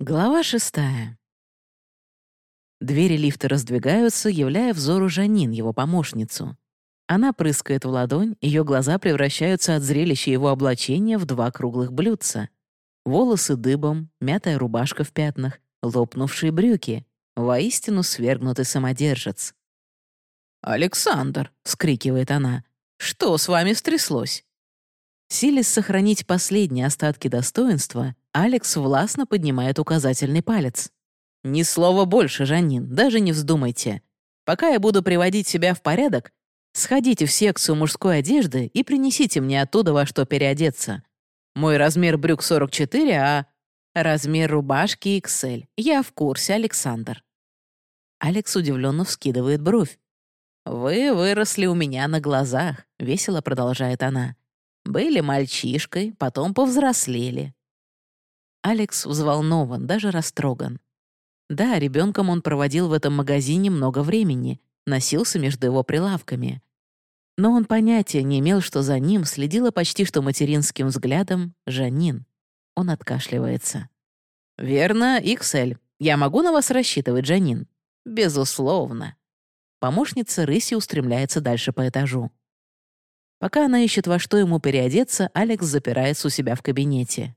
Глава шестая. Двери лифта раздвигаются, являя взору Жанин, его помощницу. Она прыскает в ладонь, ее глаза превращаются от зрелища его облачения в два круглых блюдца. Волосы дыбом, мятая рубашка в пятнах, лопнувшие брюки. Воистину свергнутый самодержец. «Александр!» — вскрикивает она. «Что с вами стряслось?» Силясь сохранить последние остатки достоинства, Алекс властно поднимает указательный палец. «Ни слова больше, Жанин, даже не вздумайте. Пока я буду приводить себя в порядок, сходите в секцию мужской одежды и принесите мне оттуда во что переодеться. Мой размер брюк 44, а размер рубашки XL. Я в курсе, Александр». Алекс удивленно вскидывает бровь. «Вы выросли у меня на глазах», — весело продолжает она. «Были мальчишкой, потом повзрослели. Алекс взволнован, даже растроган. Да, ребенком он проводил в этом магазине много времени, носился между его прилавками. Но он понятия не имел, что за ним следила почти что материнским взглядом Жанин. Он откашливается. «Верно, Иксель. Я могу на вас рассчитывать, Жанин?» «Безусловно». Помощница рыси устремляется дальше по этажу. Пока она ищет, во что ему переодеться, Алекс запирается у себя в кабинете.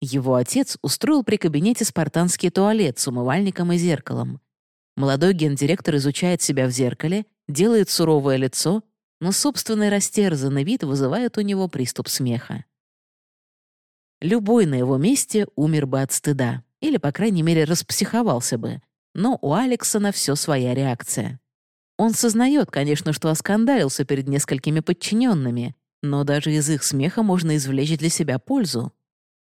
Его отец устроил при кабинете спартанский туалет с умывальником и зеркалом. Молодой гендиректор изучает себя в зеркале, делает суровое лицо, но собственный растерзанный вид вызывает у него приступ смеха. Любой на его месте умер бы от стыда, или, по крайней мере, распсиховался бы, но у Алекса на все своя реакция. Он сознает, конечно, что оскандалился перед несколькими подчиненными, но даже из их смеха можно извлечь для себя пользу.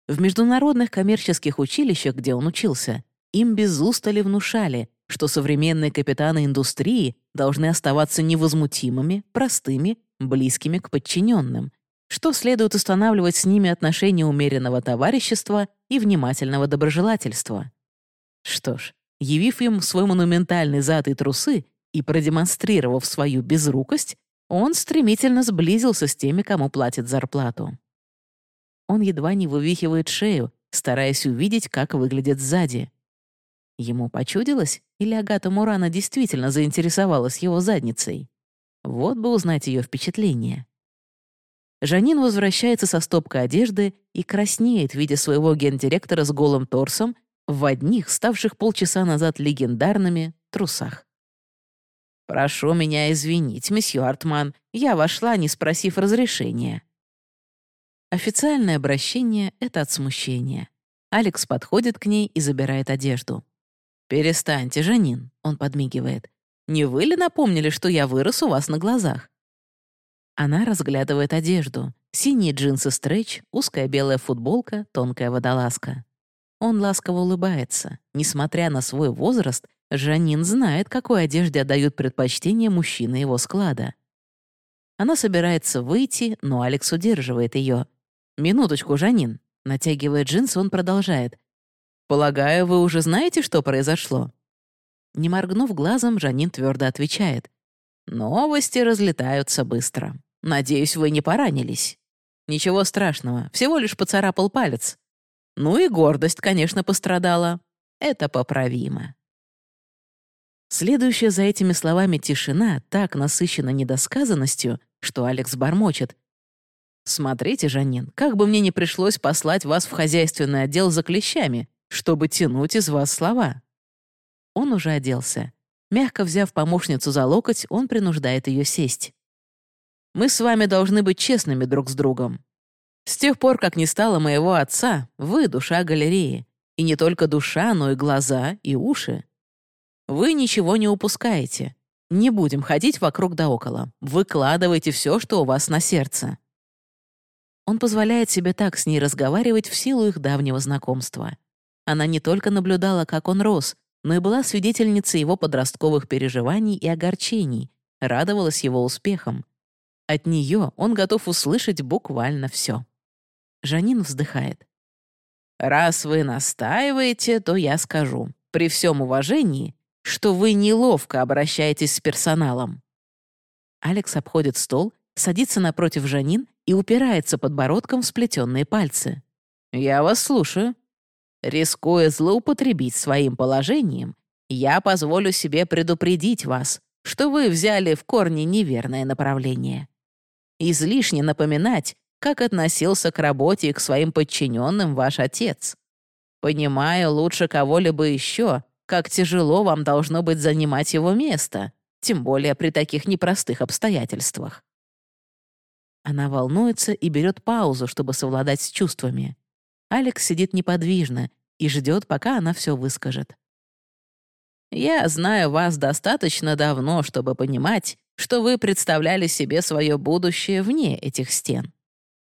В международных коммерческих училищах, где он учился, им без устали внушали, что современные капитаны индустрии должны оставаться невозмутимыми, простыми, близкими к подчиненным, что следует устанавливать с ними отношения умеренного товарищества и внимательного доброжелательства. Что ж, явив им свой монументальный зад и трусы и продемонстрировав свою безрукость, он стремительно сблизился с теми, кому платит зарплату. Он едва не вывихивает шею, стараясь увидеть, как выглядит сзади. Ему почудилось, или Агата Мурана действительно заинтересовалась его задницей? Вот бы узнать ее впечатление. Жанин возвращается со стопкой одежды и краснеет, видя своего гендиректора с голым торсом в одних, ставших полчаса назад легендарными, трусах. «Прошу меня извинить, месье Артман, я вошла, не спросив разрешения», Официальное обращение — это от смущения. Алекс подходит к ней и забирает одежду. «Перестаньте, Жанин», — он подмигивает. «Не вы ли напомнили, что я вырос у вас на глазах?» Она разглядывает одежду. Синие джинсы стретч, узкая белая футболка, тонкая водолазка. Он ласково улыбается. Несмотря на свой возраст, Жанин знает, какой одежде отдают предпочтение мужчины его склада. Она собирается выйти, но Алекс удерживает ее. «Минуточку, Жанин». Натягивая джинсы, он продолжает. «Полагаю, вы уже знаете, что произошло?» Не моргнув глазом, Жанин твердо отвечает. «Новости разлетаются быстро. Надеюсь, вы не поранились. Ничего страшного, всего лишь поцарапал палец. Ну и гордость, конечно, пострадала. Это поправимо». Следующая за этими словами тишина так насыщена недосказанностью, что Алекс бормочет. «Смотрите, Жанин, как бы мне не пришлось послать вас в хозяйственный отдел за клещами, чтобы тянуть из вас слова». Он уже оделся. Мягко взяв помощницу за локоть, он принуждает ее сесть. «Мы с вами должны быть честными друг с другом. С тех пор, как не стало моего отца, вы — душа галереи. И не только душа, но и глаза, и уши. Вы ничего не упускаете. Не будем ходить вокруг да около. Выкладывайте все, что у вас на сердце. Он позволяет себе так с ней разговаривать в силу их давнего знакомства. Она не только наблюдала, как он рос, но и была свидетельницей его подростковых переживаний и огорчений, радовалась его успехам. От нее он готов услышать буквально все. Жанин вздыхает. «Раз вы настаиваете, то я скажу, при всем уважении, что вы неловко обращаетесь с персоналом». Алекс обходит стол, садится напротив Жанин и упирается подбородком в сплетенные пальцы. «Я вас слушаю». Рискуя злоупотребить своим положением, я позволю себе предупредить вас, что вы взяли в корне неверное направление. Излишне напоминать, как относился к работе и к своим подчиненным ваш отец. Понимаю лучше кого-либо еще, как тяжело вам должно быть занимать его место, тем более при таких непростых обстоятельствах. Она волнуется и берет паузу, чтобы совладать с чувствами. Алекс сидит неподвижно и ждет, пока она все выскажет. «Я знаю вас достаточно давно, чтобы понимать, что вы представляли себе свое будущее вне этих стен.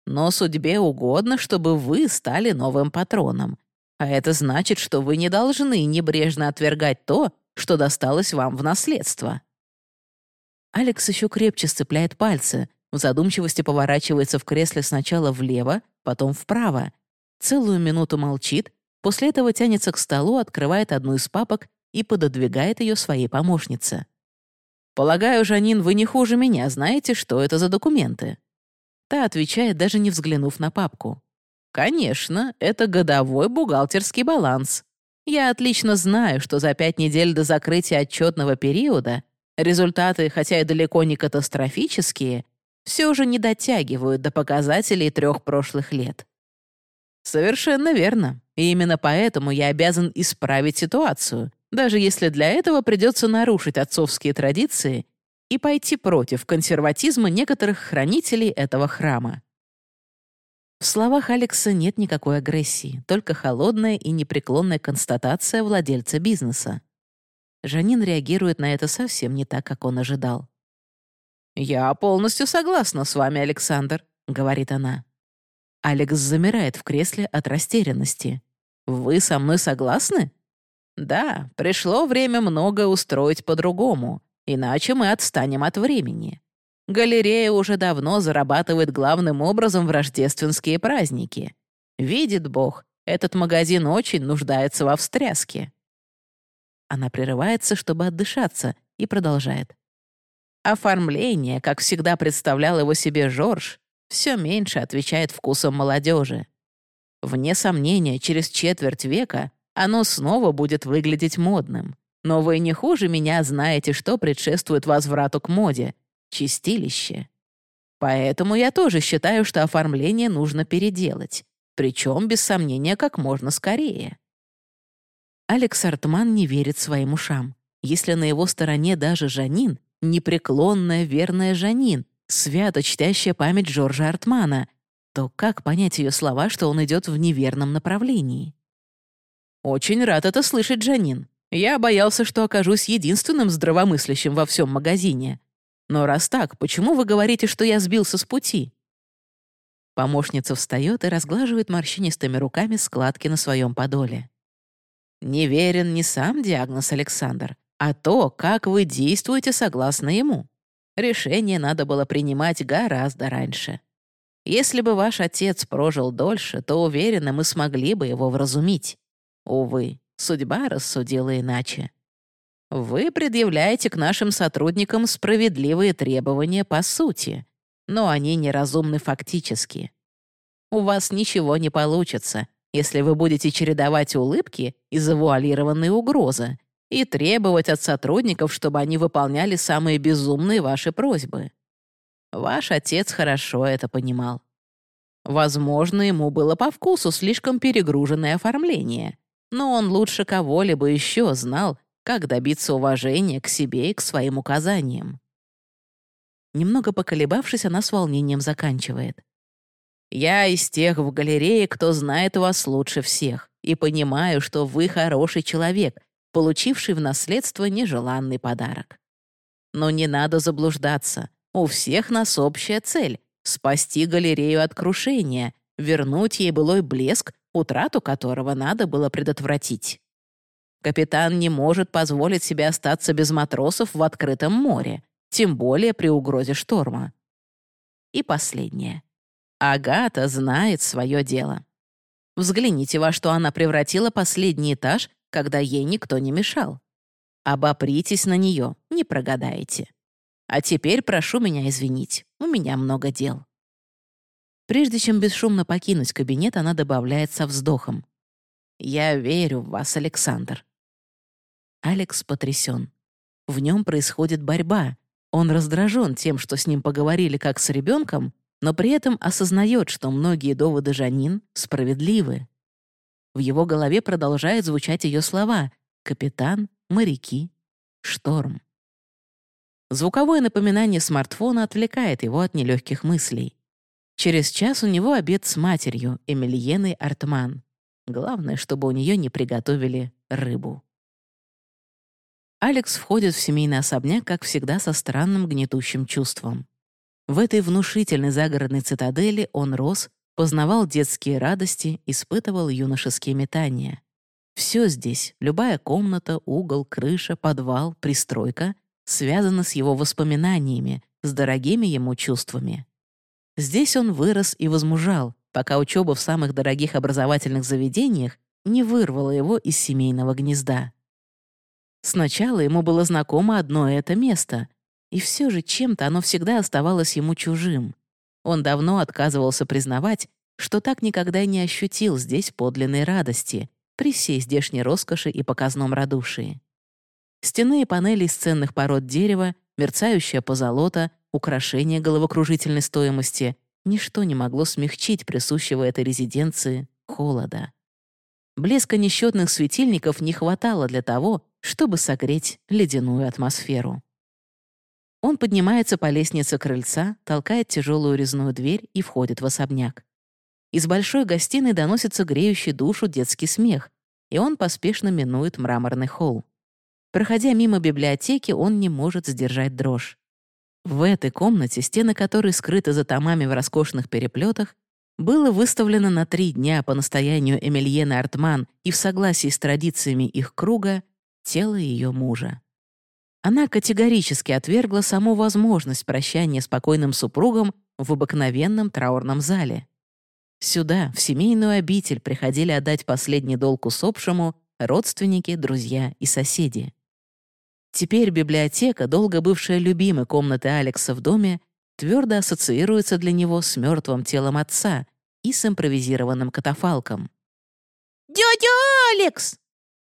Но судьбе угодно, чтобы вы стали новым патроном. А это значит, что вы не должны небрежно отвергать то, что досталось вам в наследство». Алекс еще крепче сцепляет пальцы, в задумчивости поворачивается в кресле сначала влево, потом вправо. Целую минуту молчит, после этого тянется к столу, открывает одну из папок и пододвигает ее своей помощнице. «Полагаю, Жанин, вы не хуже меня знаете, что это за документы?» Та отвечает, даже не взглянув на папку. «Конечно, это годовой бухгалтерский баланс. Я отлично знаю, что за пять недель до закрытия отчетного периода результаты, хотя и далеко не катастрофические, все же не дотягивают до показателей трех прошлых лет. Совершенно верно. И именно поэтому я обязан исправить ситуацию, даже если для этого придется нарушить отцовские традиции и пойти против консерватизма некоторых хранителей этого храма. В словах Алекса нет никакой агрессии, только холодная и непреклонная констатация владельца бизнеса. Жанин реагирует на это совсем не так, как он ожидал. «Я полностью согласна с вами, Александр», — говорит она. Алекс замирает в кресле от растерянности. «Вы со мной согласны?» «Да, пришло время многое устроить по-другому, иначе мы отстанем от времени. Галерея уже давно зарабатывает главным образом в рождественские праздники. Видит Бог, этот магазин очень нуждается во встряске». Она прерывается, чтобы отдышаться, и продолжает. Оформление, как всегда представлял его себе Жорж, все меньше отвечает вкусам молодежи. Вне сомнения, через четверть века оно снова будет выглядеть модным. Но вы не хуже меня знаете, что предшествует возврату к моде — чистилище. Поэтому я тоже считаю, что оформление нужно переделать, причем, без сомнения, как можно скорее. Алекс Артман не верит своим ушам. Если на его стороне даже Жанин, непреклонная верная Жанин, свято чтящая память Джорджа Артмана, то как понять ее слова, что он идет в неверном направлении? «Очень рад это слышать, Джанин. Я боялся, что окажусь единственным здравомыслящим во всем магазине. Но раз так, почему вы говорите, что я сбился с пути?» Помощница встает и разглаживает морщинистыми руками складки на своем подоле. «Неверен не сам диагноз, Александр, а то, как вы действуете согласно ему. Решение надо было принимать гораздо раньше. Если бы ваш отец прожил дольше, то, уверенно, мы смогли бы его вразумить. Увы, судьба рассудила иначе. Вы предъявляете к нашим сотрудникам справедливые требования по сути, но они неразумны фактически. У вас ничего не получится, если вы будете чередовать улыбки и завуалированные угрозы, и требовать от сотрудников, чтобы они выполняли самые безумные ваши просьбы. Ваш отец хорошо это понимал. Возможно, ему было по вкусу слишком перегруженное оформление, но он лучше кого-либо еще знал, как добиться уважения к себе и к своим указаниям. Немного поколебавшись, она с волнением заканчивает. «Я из тех в галерее, кто знает вас лучше всех, и понимаю, что вы хороший человек, получивший в наследство нежеланный подарок. Но не надо заблуждаться. У всех нас общая цель — спасти галерею от крушения, вернуть ей былой блеск, утрату которого надо было предотвратить. Капитан не может позволить себе остаться без матросов в открытом море, тем более при угрозе шторма. И последнее. Агата знает свое дело. Взгляните, во что она превратила последний этаж когда ей никто не мешал. Обопритесь на нее, не прогадаете. А теперь прошу меня извинить, у меня много дел». Прежде чем бесшумно покинуть кабинет, она добавляет со вздохом. Я верю в вас, Александр». Алекс потрясен. В нем происходит борьба. Он раздражен тем, что с ним поговорили как с ребенком, но при этом осознает, что многие доводы Жанин справедливы. В его голове продолжают звучать ее слова «капитан», «моряки», «шторм». Звуковое напоминание смартфона отвлекает его от нелегких мыслей. Через час у него обед с матерью, Эмильеной Артман. Главное, чтобы у нее не приготовили рыбу. Алекс входит в семейный особняк, как всегда, со странным гнетущим чувством. В этой внушительной загородной цитадели он рос, познавал детские радости, испытывал юношеские метания. Все здесь, любая комната, угол, крыша, подвал, пристройка, связано с его воспоминаниями, с дорогими ему чувствами. Здесь он вырос и возмужал, пока учеба в самых дорогих образовательных заведениях не вырвала его из семейного гнезда. Сначала ему было знакомо одно это место, и все же чем-то оно всегда оставалось ему чужим. Он давно отказывался признавать, что так никогда не ощутил здесь подлинной радости, при всей здешней роскоши и показном радушии. Стены и панели из ценных пород дерева, мерцающая позолота, украшения головокружительной стоимости — ничто не могло смягчить присущего этой резиденции холода. Блеска несчетных светильников не хватало для того, чтобы согреть ледяную атмосферу. Он поднимается по лестнице крыльца, толкает тяжелую резную дверь и входит в особняк. Из большой гостиной доносится греющий душу детский смех, и он поспешно минует мраморный холл. Проходя мимо библиотеки, он не может сдержать дрожь. В этой комнате, стены которой скрыты за томами в роскошных переплетах, было выставлено на три дня по настоянию Эмильены Артман и в согласии с традициями их круга тело ее мужа. Она категорически отвергла саму возможность прощания с покойным супругом в обыкновенном траурном зале. Сюда, в семейную обитель, приходили отдать последний долг усопшему родственники, друзья и соседи. Теперь библиотека, долго бывшая любимой комнатой Алекса в доме, твердо ассоциируется для него с мертвым телом отца и с импровизированным катафалком. «Дядя Алекс!»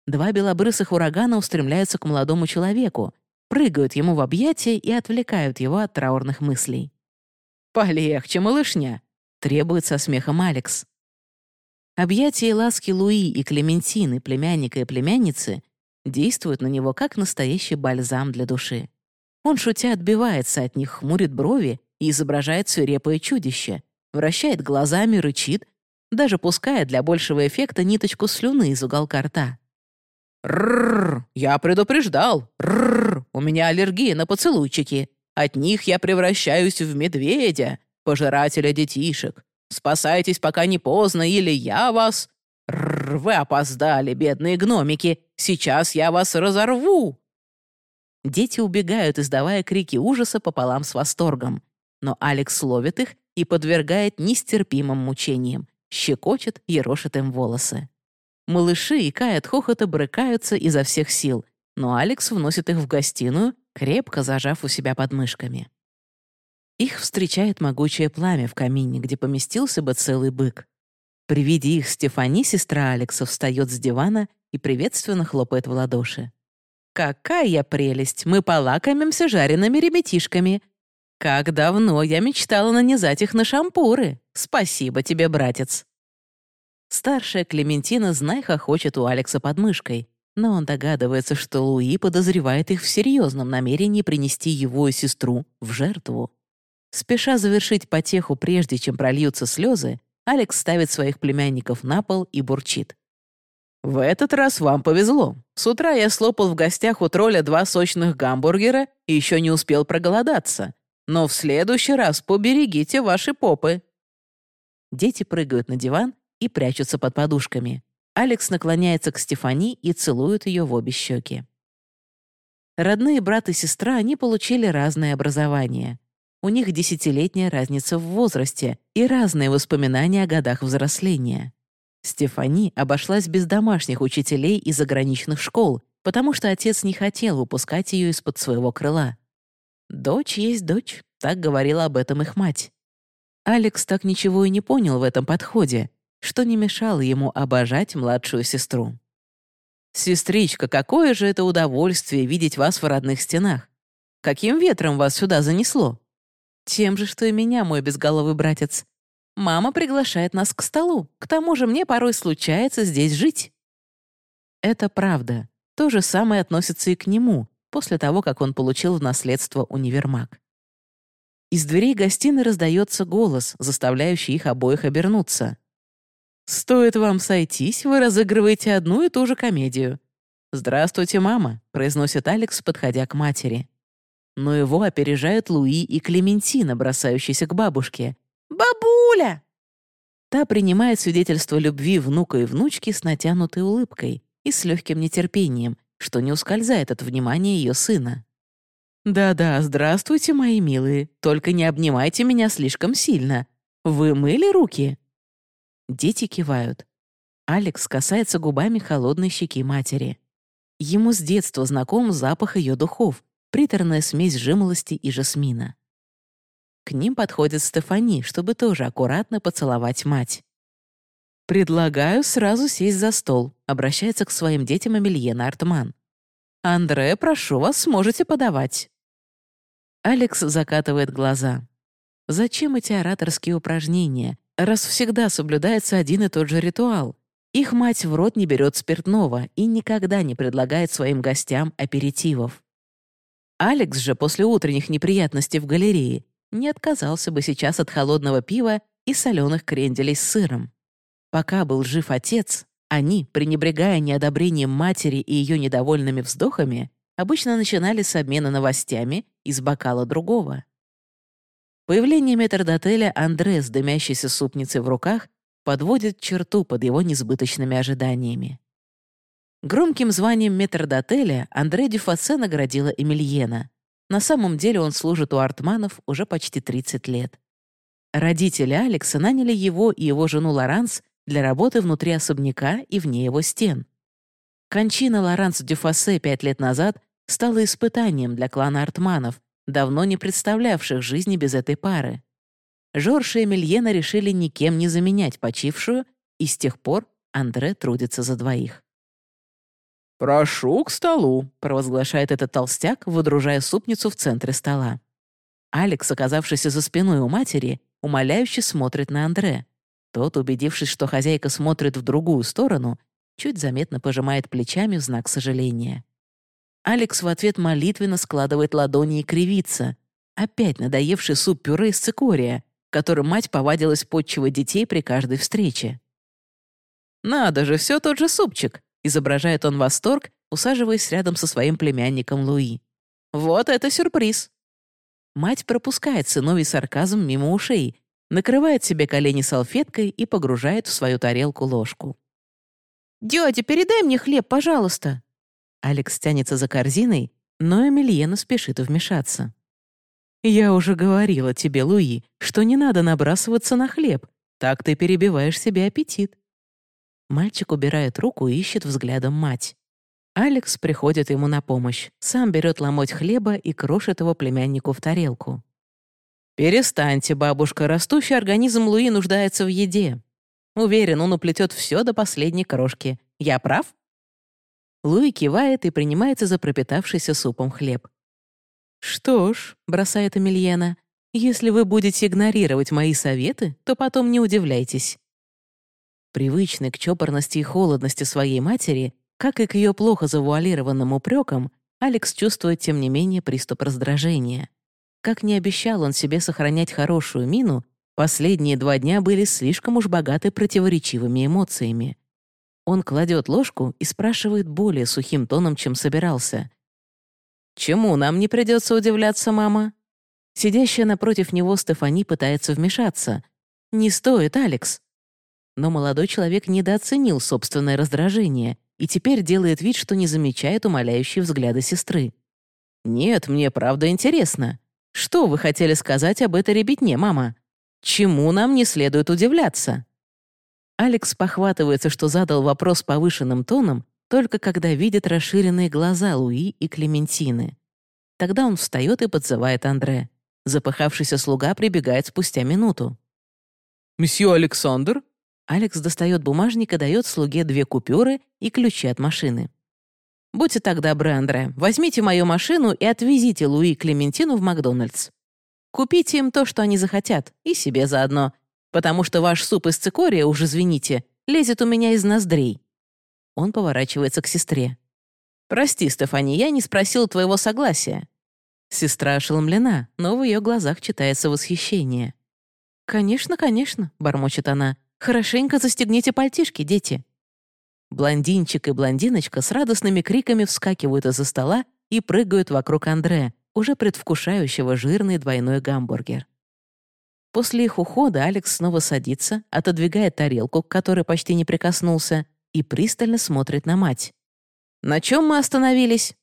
Два белобрысых урагана устремляются к молодому человеку, прыгают ему в объятия и отвлекают его от траурных мыслей. «Полегче, малышня!» — требует со смехом Алекс. Объятия и ласки Луи и Клементины, племянника и племянницы, действуют на него как настоящий бальзам для души. Он, шутя, отбивается от них, хмурит брови и изображает свирепое чудище, вращает глазами, рычит, даже пускает для большего эффекта ниточку слюны из уголка рта. «Рррр, я предупреждал! Рррр, у меня аллергия на поцелуйчики. От них я превращаюсь в медведя, пожирателя детишек. Спасайтесь, пока не поздно, или я вас...» «Рррр, вы опоздали, бедные гномики! Сейчас я вас разорву!» Дети убегают, издавая крики ужаса пополам с восторгом. Но Алекс ловит их и подвергает нестерпимым мучениям, щекочет, ерошит им волосы. Малыши, икая от хохота, брыкаются изо всех сил, но Алекс вносит их в гостиную, крепко зажав у себя подмышками. Их встречает могучее пламя в камине, где поместился бы целый бык. При виде их Стефани, сестра Алекса, встает с дивана и приветственно хлопает в ладоши. «Какая прелесть! Мы полакомимся жареными ребятишками! Как давно я мечтала нанизать их на шампуры! Спасибо тебе, братец!» Старшая Клементина, знай, хочет у Алекса под мышкой, но он догадывается, что Луи подозревает их в серьезном намерении принести его и сестру в жертву. Спеша завершить потеху, прежде чем прольются слезы, Алекс ставит своих племянников на пол и бурчит. «В этот раз вам повезло. С утра я слопал в гостях у тролля два сочных гамбургера и еще не успел проголодаться. Но в следующий раз поберегите ваши попы». Дети прыгают на диван и прячутся под подушками. Алекс наклоняется к Стефани и целует ее в обе щеки. Родные брат и сестра, они получили разное образование. У них десятилетняя разница в возрасте и разные воспоминания о годах взросления. Стефани обошлась без домашних учителей из заграничных школ, потому что отец не хотел выпускать ее из-под своего крыла. «Дочь есть дочь», — так говорила об этом их мать. Алекс так ничего и не понял в этом подходе, что не мешало ему обожать младшую сестру. «Сестричка, какое же это удовольствие видеть вас в родных стенах! Каким ветром вас сюда занесло?» «Тем же, что и меня, мой безголовый братец. Мама приглашает нас к столу, к тому же мне порой случается здесь жить». Это правда. То же самое относится и к нему, после того, как он получил в наследство универмаг. Из дверей гостиной раздается голос, заставляющий их обоих обернуться. «Стоит вам сойтись, вы разыгрываете одну и ту же комедию». «Здравствуйте, мама», — произносит Алекс, подходя к матери. Но его опережают Луи и Клементина, бросающиеся к бабушке. «Бабуля!» Та принимает свидетельство любви внука и внучки с натянутой улыбкой и с легким нетерпением, что не ускользает от внимания ее сына. «Да-да, здравствуйте, мои милые, только не обнимайте меня слишком сильно. Вы мыли руки?» Дети кивают. Алекс касается губами холодной щеки матери. Ему с детства знаком запах ее духов, приторная смесь жимолости и жасмина. К ним подходит Стефани, чтобы тоже аккуратно поцеловать мать. «Предлагаю сразу сесть за стол», — обращается к своим детям Эмильена Артман. «Андре, прошу вас, сможете подавать». Алекс закатывает глаза. Зачем эти ораторские упражнения, раз всегда соблюдается один и тот же ритуал. Их мать в рот не берет спиртного и никогда не предлагает своим гостям аперитивов. Алекс же после утренних неприятностей в галерее не отказался бы сейчас от холодного пива и соленых кренделей с сыром. Пока был жив отец, они, пренебрегая неодобрением матери и ее недовольными вздохами, обычно начинали с обмена новостями из бокала другого. Появление метрдотеля Андре с дымящейся супницей в руках подводит черту под его несбыточными ожиданиями. Громким званием метрдотеля Андре Дюфасе наградила Эмильена. На самом деле он служит у Артманов уже почти 30 лет. Родители Алекса наняли его и его жену Лоранс для работы внутри особняка и вне его стен. Кончина Лоранс Дюфасе пять лет назад стала испытанием для клана Артманов, давно не представлявших жизни без этой пары. Жорж и Эмильена решили никем не заменять почившую, и с тех пор Андре трудится за двоих. «Прошу к столу», — провозглашает этот толстяк, выдружая супницу в центре стола. Алекс, оказавшийся за спиной у матери, умоляюще смотрит на Андре. Тот, убедившись, что хозяйка смотрит в другую сторону, чуть заметно пожимает плечами в знак сожаления. Алекс в ответ молитвенно складывает ладони и кривится. Опять надоевший суп-пюре из цикория, которым мать повадилась подчивать детей при каждой встрече. «Надо же, все тот же супчик!» — изображает он восторг, усаживаясь рядом со своим племянником Луи. «Вот это сюрприз!» Мать пропускает сыновий сарказм мимо ушей, накрывает себе колени салфеткой и погружает в свою тарелку ложку. «Дядя, передай мне хлеб, пожалуйста!» Алекс тянется за корзиной, но Эмильена спешит вмешаться. «Я уже говорила тебе, Луи, что не надо набрасываться на хлеб. Так ты перебиваешь себе аппетит». Мальчик убирает руку и ищет взглядом мать. Алекс приходит ему на помощь, сам берет ломоть хлеба и крошит его племяннику в тарелку. «Перестаньте, бабушка, растущий организм Луи нуждается в еде. Уверен, он уплетет все до последней крошки. Я прав?» Луи кивает и принимается за пропитавшийся супом хлеб. «Что ж», — бросает Эмильена, «если вы будете игнорировать мои советы, то потом не удивляйтесь». Привычный к чопорности и холодности своей матери, как и к ее плохо завуалированным упрекам, Алекс чувствует, тем не менее, приступ раздражения. Как не обещал он себе сохранять хорошую мину, последние два дня были слишком уж богаты противоречивыми эмоциями. Он кладет ложку и спрашивает более сухим тоном, чем собирался. «Чему нам не придется удивляться, мама?» Сидящая напротив него Стефани пытается вмешаться. «Не стоит, Алекс!» Но молодой человек недооценил собственное раздражение и теперь делает вид, что не замечает умоляющие взгляды сестры. «Нет, мне правда интересно. Что вы хотели сказать об этой ребятне, мама? Чему нам не следует удивляться?» Алекс похватывается, что задал вопрос повышенным тоном, только когда видит расширенные глаза Луи и Клементины. Тогда он встает и подзывает Андре. Запыхавшийся слуга прибегает спустя минуту. «Месье Александр?» Алекс достает бумажник и дает слуге две купюры и ключи от машины. «Будьте так добры, Андре, возьмите мою машину и отвезите Луи и Клементину в Макдональдс. Купите им то, что они захотят, и себе заодно, потому что ваш суп из цикория, уж извините, лезет у меня из ноздрей». Он поворачивается к сестре. «Прости, Стефани, я не спросил твоего согласия». Сестра ошеломлена, но в ее глазах читается восхищение. «Конечно, конечно», — бормочет она. «Хорошенько застегните пальтишки, дети». Блондинчик и блондиночка с радостными криками вскакивают из-за стола и прыгают вокруг Андре, уже предвкушающего жирный двойной гамбургер. После их ухода Алекс снова садится, отодвигает тарелку, к которой почти не прикоснулся, и пристально смотрит на мать. «На чем мы остановились?»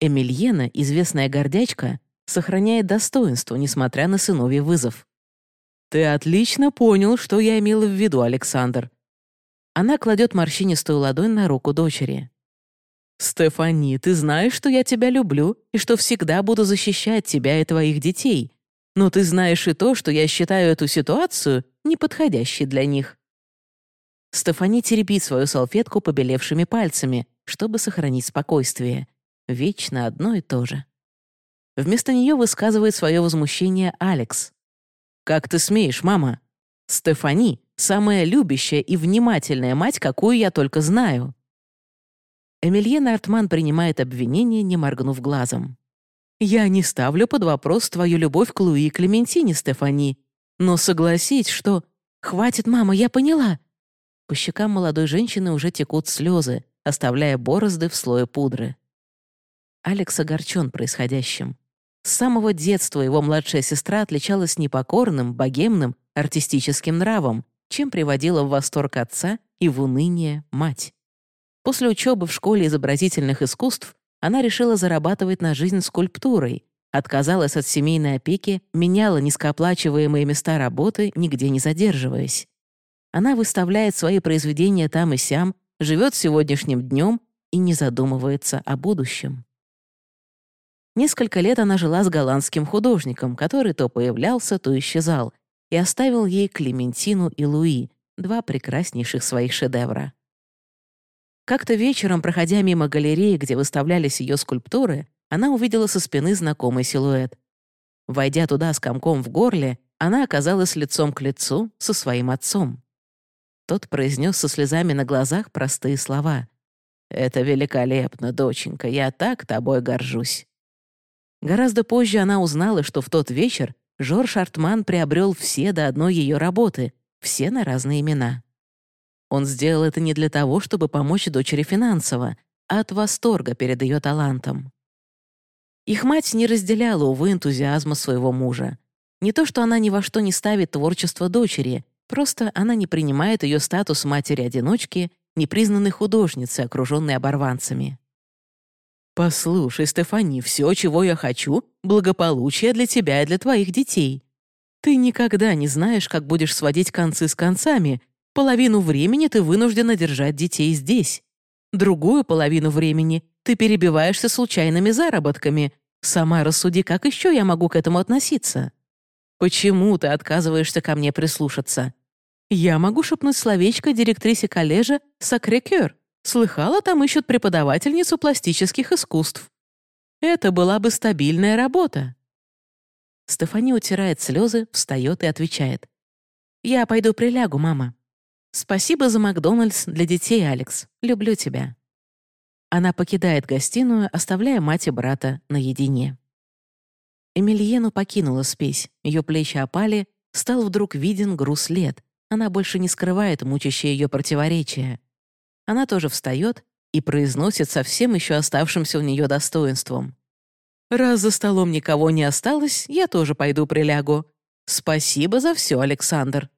Эмильена, известная гордячка, сохраняет достоинство, несмотря на сыновий вызов. «Ты отлично понял, что я имела в виду, Александр». Она кладет морщинистую ладонь на руку дочери. «Стефани, ты знаешь, что я тебя люблю и что всегда буду защищать тебя и твоих детей. Но ты знаешь и то, что я считаю эту ситуацию неподходящей для них». Стефани теребит свою салфетку побелевшими пальцами, чтобы сохранить спокойствие. Вечно одно и то же. Вместо нее высказывает свое возмущение Алекс. «Как ты смеешь, мама? Стефани — самая любящая и внимательная мать, какую я только знаю». Эмильена Артман принимает обвинение, не моргнув глазом. «Я не ставлю под вопрос твою любовь к Луи и Клементине, Стефани, но согласись, что...» «Хватит, мама, я поняла!» По щекам молодой женщины уже текут слезы, оставляя борозды в слое пудры. Алекс огорчен происходящим. С самого детства его младшая сестра отличалась непокорным, богемным, артистическим нравом, чем приводила в восторг отца и в уныние мать. После учебы в школе изобразительных искусств она решила зарабатывать на жизнь скульптурой, отказалась от семейной опеки, меняла низкооплачиваемые места работы, нигде не задерживаясь. Она выставляет свои произведения там и сям, живет сегодняшним днем и не задумывается о будущем. Несколько лет она жила с голландским художником, который то появлялся, то исчезал, и оставил ей Клементину и Луи, два прекраснейших своих шедевра. Как-то вечером, проходя мимо галереи, где выставлялись ее скульптуры, она увидела со спины знакомый силуэт. Войдя туда с комком в горле, она оказалась лицом к лицу со своим отцом. Тот произнес со слезами на глазах простые слова. «Это великолепно, доченька, я так тобой горжусь». Гораздо позже она узнала, что в тот вечер Жорж Артман приобрел все до одной ее работы, все на разные имена. Он сделал это не для того, чтобы помочь дочери финансово, а от восторга перед ее талантом. Их мать не разделяла, увы, энтузиазма своего мужа. Не то, что она ни во что не ставит творчество дочери, просто она не принимает ее статус матери-одиночки, непризнанной художницы, окруженной оборванцами. «Послушай, Стефани, все, чего я хочу — благополучие для тебя и для твоих детей. Ты никогда не знаешь, как будешь сводить концы с концами. Половину времени ты вынуждена держать детей здесь. Другую половину времени ты перебиваешься случайными заработками. Сама рассуди, как еще я могу к этому относиться. Почему ты отказываешься ко мне прислушаться? Я могу шепнуть словечко директрисе коллежа Сакрекер. Слыхала, там ищут преподавательницу пластических искусств. Это была бы стабильная работа. Стефани утирает слезы, встает и отвечает. «Я пойду прилягу, мама. Спасибо за Макдональдс для детей, Алекс. Люблю тебя». Она покидает гостиную, оставляя мать и брата наедине. Эмильену покинула спесь, ее плечи опали, стал вдруг виден груз лет. Она больше не скрывает мучащее ее противоречия. Она тоже встает и произносит совсем еще оставшимся у нее достоинством. «Раз за столом никого не осталось, я тоже пойду прилягу. Спасибо за все, Александр.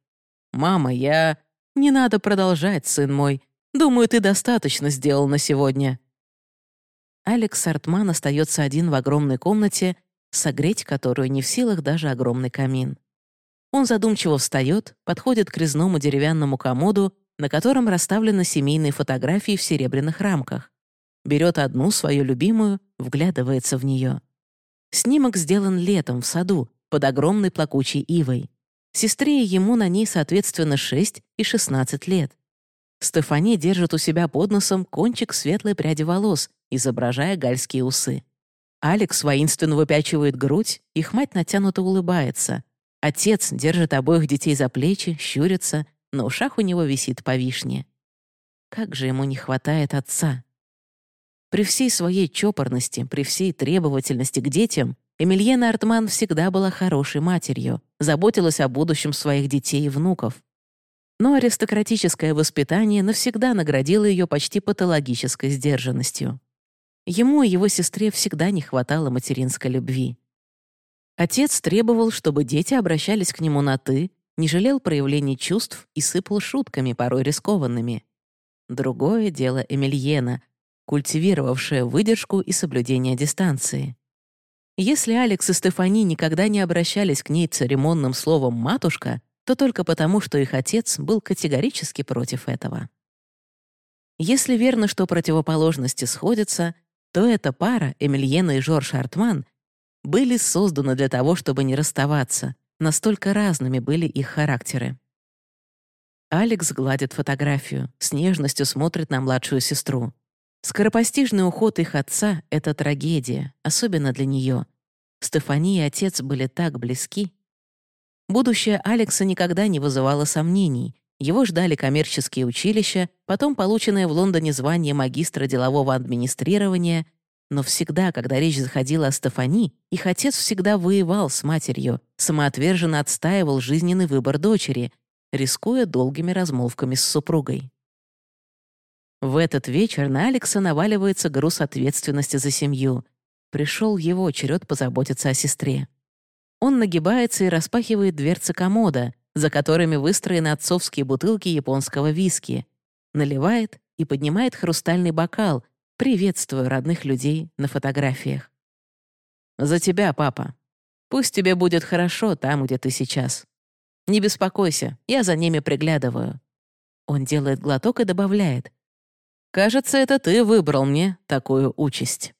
Мама, я... Не надо продолжать, сын мой. Думаю, ты достаточно сделал на сегодня». Алекс Артман остается один в огромной комнате, согреть которую не в силах даже огромный камин. Он задумчиво встает, подходит к резному деревянному комоду на котором расставлены семейные фотографии в серебряных рамках. Берет одну, свою любимую, вглядывается в нее. Снимок сделан летом в саду, под огромной плакучей ивой. Сестре и ему на ней, соответственно, 6 и 16 лет. Стефани держит у себя под носом кончик светлой пряди волос, изображая гальские усы. Алекс воинственно выпячивает грудь, их мать натянуто улыбается. Отец держит обоих детей за плечи, щурится, на ушах у него висит по вишне. Как же ему не хватает отца. При всей своей чопорности, при всей требовательности к детям, Эмильена Артман всегда была хорошей матерью, заботилась о будущем своих детей и внуков. Но аристократическое воспитание навсегда наградило ее почти патологической сдержанностью. Ему и его сестре всегда не хватало материнской любви. Отец требовал, чтобы дети обращались к нему на «ты», не жалел проявлений чувств и сыпал шутками, порой рискованными. Другое дело Эмильена, культивировавшая выдержку и соблюдение дистанции. Если Алекс и Стефани никогда не обращались к ней церемонным словом «матушка», то только потому, что их отец был категорически против этого. Если верно, что противоположности сходятся, то эта пара, Эмильена и Жорж Артман, были созданы для того, чтобы не расставаться, настолько разными были их характеры. Алекс гладит фотографию, с нежностью смотрит на младшую сестру. Скоропостижный уход их отца — это трагедия, особенно для нее. Стефани и отец были так близки. Будущее Алекса никогда не вызывало сомнений. Его ждали коммерческие училища, потом полученное в Лондоне звание магистра делового администрирования. Но всегда, когда речь заходила о Стефани, их отец всегда воевал с матерью, самоотверженно отстаивал жизненный выбор дочери, рискуя долгими размолвками с супругой. В этот вечер на Алекса наваливается груз ответственности за семью. Пришел его черед позаботиться о сестре. Он нагибается и распахивает дверцы комода, за которыми выстроены отцовские бутылки японского виски, наливает и поднимает хрустальный бокал, приветствуя родных людей на фотографиях. «За тебя, папа. Пусть тебе будет хорошо там, где ты сейчас. Не беспокойся, я за ними приглядываю». Он делает глоток и добавляет. Кажется, это ты выбрал мне такую участь.